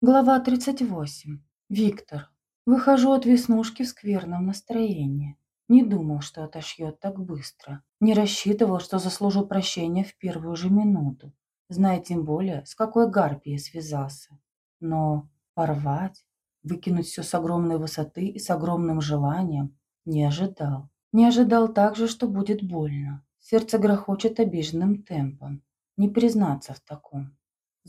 Глава 38. Виктор. Выхожу от веснушки в скверном настроении. Не думал, что отошьет так быстро. Не рассчитывал, что заслужу прощения в первую же минуту. Зная тем более, с какой гарпией связался. Но порвать, выкинуть все с огромной высоты и с огромным желанием не ожидал. Не ожидал также, что будет больно. Сердце грохочет обиженным темпом. Не признаться в таком.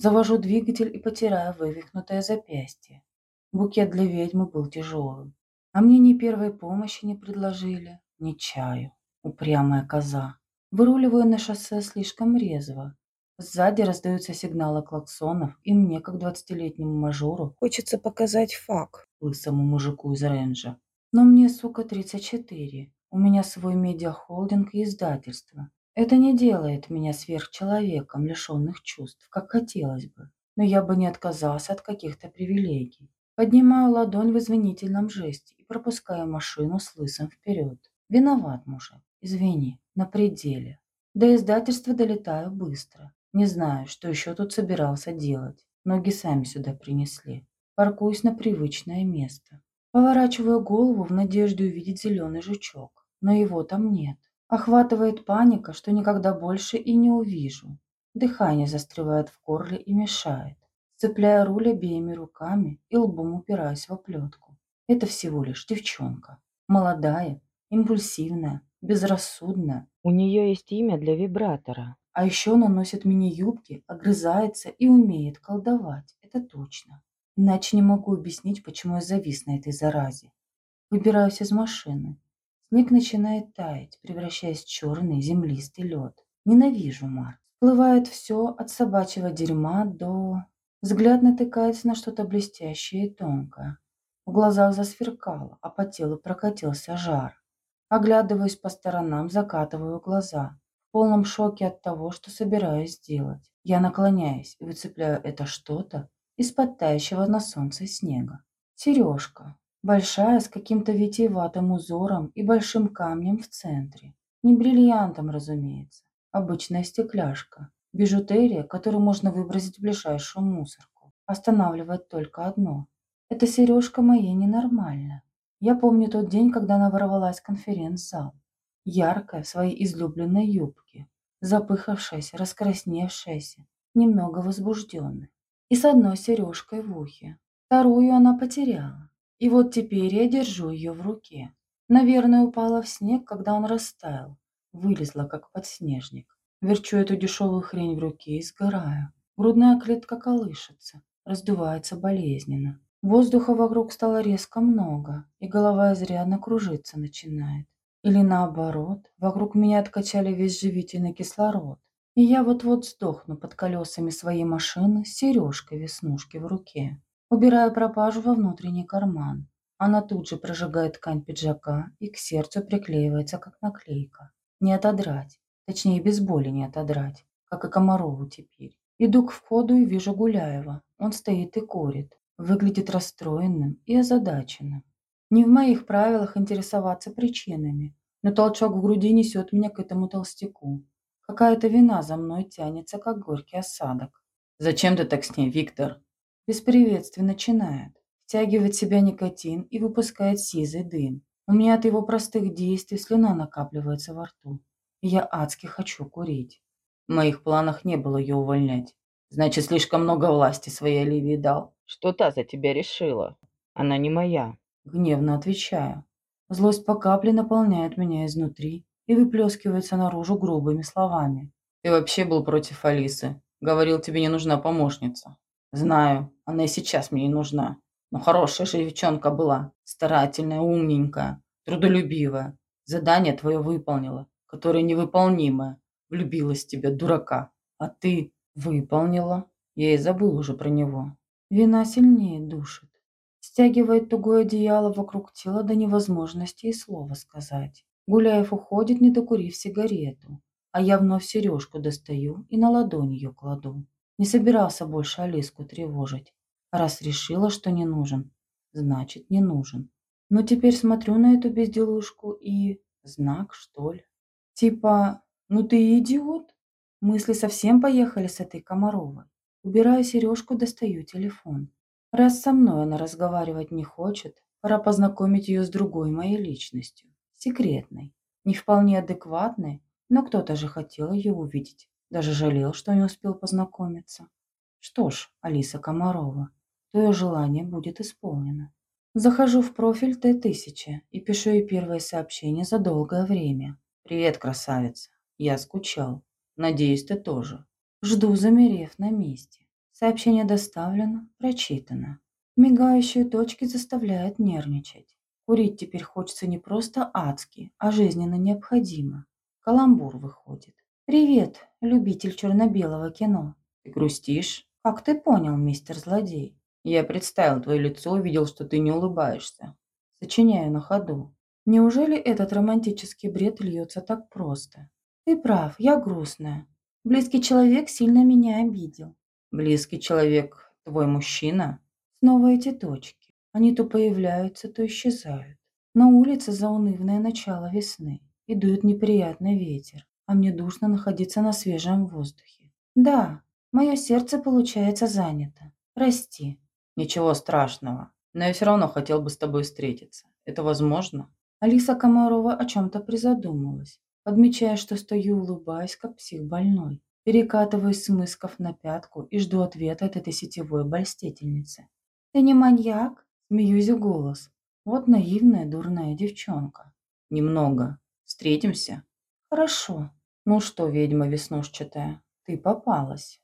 Завожу двигатель и потираю вывихнутое запястье. Букет для ведьмы был тяжелым. А мне ни первой помощи не предложили, ни чаю. Упрямая коза. Выруливаю на шоссе слишком резво. Сзади раздаются сигналы клаксонов, и мне, как двадцатилетнему мажору, хочется показать фак лысому мужику из рейнджа. Но мне, сука, 34. У меня свой медиахолдинг и издательство. Это не делает меня сверхчеловеком, лишенных чувств, как хотелось бы. Но я бы не отказался от каких-то привилегий. Поднимаю ладонь в извинительном жесте и пропускаю машину с лысым вперед. Виноват, мужик. Извини. На пределе. До издательства долетаю быстро. Не знаю, что еще тут собирался делать. Ноги сами сюда принесли. Паркуюсь на привычное место. Поворачиваю голову в надежде увидеть зеленый жучок. Но его там нет. Охватывает паника, что никогда больше и не увижу. Дыхание застревает в горле и мешает. Цепляя руль обеими руками и лбом упираюсь в оплетку. Это всего лишь девчонка. Молодая, импульсивная, безрассудная. У нее есть имя для вибратора. А еще она носит мини-юбки, огрызается и умеет колдовать. Это точно. Иначе не могу объяснить, почему я завис на этой заразе. Выбираюсь из машины. Снег начинает таять, превращаясь в черный землистый лед. Ненавижу Марс. Плывает все от собачьего дерьма до... Взгляд натыкается на что-то блестящее и тонкое. В глазах засверкало, а по телу прокатился жар. Оглядываюсь по сторонам, закатываю глаза. В полном шоке от того, что собираюсь сделать. Я наклоняюсь и выцепляю это что-то из-под тающего на солнце снега. Сережка. Большая, с каким-то витиеватым узором и большим камнем в центре. Не бриллиантом, разумеется. Обычная стекляшка. Бижутерия, которую можно выбросить в ближайшую мусорку. Останавливает только одно. Эта сережка моей ненормальна. Я помню тот день, когда она ворвалась в конференц-зал. Яркая в своей излюбленной юбке. Запыхавшаяся, раскрасневшаяся, немного возбужденная. И с одной сережкой в ухе. Вторую она потеряла. И вот теперь я держу ее в руке. Наверное, упала в снег, когда он растаял. Вылезла, как подснежник. Верчу эту дешевую хрень в руке и сгораю. Грудная клетка колышется, раздувается болезненно. Воздуха вокруг стало резко много, и голова изрядно кружиться начинает. Или наоборот, вокруг меня откачали весь живительный кислород. И я вот-вот сдохну под колесами своей машины с сережкой веснушки в руке. Убираю пропажу во внутренний карман. Она тут же прожигает ткань пиджака и к сердцу приклеивается, как наклейка. Не отодрать. Точнее, без боли не отодрать. Как и Комарову теперь. Иду к входу и вижу Гуляева. Он стоит и курит. Выглядит расстроенным и озадаченным. Не в моих правилах интересоваться причинами, но толчок в груди несет меня к этому толстяку. Какая-то вина за мной тянется, как горький осадок. «Зачем ты так с ней, Виктор?» Без приветствия начинает. Втягивает в себя никотин и выпускает сизый дым. У меня от его простых действий слюна накапливается во рту. И я адски хочу курить. В моих планах не было ее увольнять. Значит, слишком много власти своей Оливии дал. Что та за тебя решила? Она не моя. Гневно отвечаю. Злость по капле наполняет меня изнутри и выплескивается наружу грубыми словами. Ты вообще был против Алисы. Говорил, тебе не нужна помощница. Знаю, она и сейчас мне не нужна. Но хорошая же девчонка была, старательная, умненькая, трудолюбивая. Задание твое выполнила, которое невыполнимое. Влюбилась в тебя, дурака. А ты выполнила. Я и забыл уже про него. Вина сильнее душит. Стягивает тугое одеяло вокруг тела до невозможности и слова сказать. Гуляев уходит, не докурив сигарету. А я вновь сережку достаю и на ладонь ее кладу. Не собирался больше Алиску тревожить. Раз решила, что не нужен, значит не нужен. Но теперь смотрю на эту безделушку и... Знак, что ли? Типа, ну ты идиот. Мысли совсем поехали с этой Комаровой. Убираю сережку, достаю телефон. Раз со мной она разговаривать не хочет, пора познакомить ее с другой моей личностью, секретной, не вполне адекватной, но кто-то же хотел ее увидеть, даже жалел, что не успел познакомиться. Что ж, Алиса Комарова, твое желание будет исполнено. Захожу в профиль Т-1000 и пишу ей первое сообщение за долгое время. Привет, красавица. Я скучал. Надеюсь, ты тоже. Жду, замерев на месте. Сообщение доставлено, прочитано. Мигающие точки заставляют нервничать. Курить теперь хочется не просто адски, а жизненно необходимо. Каламбур выходит. «Привет, любитель черно-белого кино». Ты грустишь? «Как ты понял, мистер злодей?» Я представил твое лицо и видел, что ты не улыбаешься. Сочиняю на ходу. Неужели этот романтический бред льется так просто? Ты прав, я грустная. Близкий человек сильно меня обидел. Близкий человек твой мужчина? Снова эти точки. Они то появляются, то исчезают. На улице заунывное начало весны. И дует неприятный ветер, а мне душно находиться на свежем воздухе. Да, мое сердце получается занято. Прости. Ничего страшного. Но я все равно хотел бы с тобой встретиться. Это возможно? Алиса Комарова о чем-то призадумалась, подмечая, что стою, улыбаясь, как псих больной. Перекатываюсь с мысков на пятку и жду ответа от этой сетевой обольстительницы. «Ты не маньяк?» – смеюсь в голос. Вот наивная дурная девчонка. Немного. Встретимся? Хорошо. Ну что, ведьма веснушчатая, ты попалась.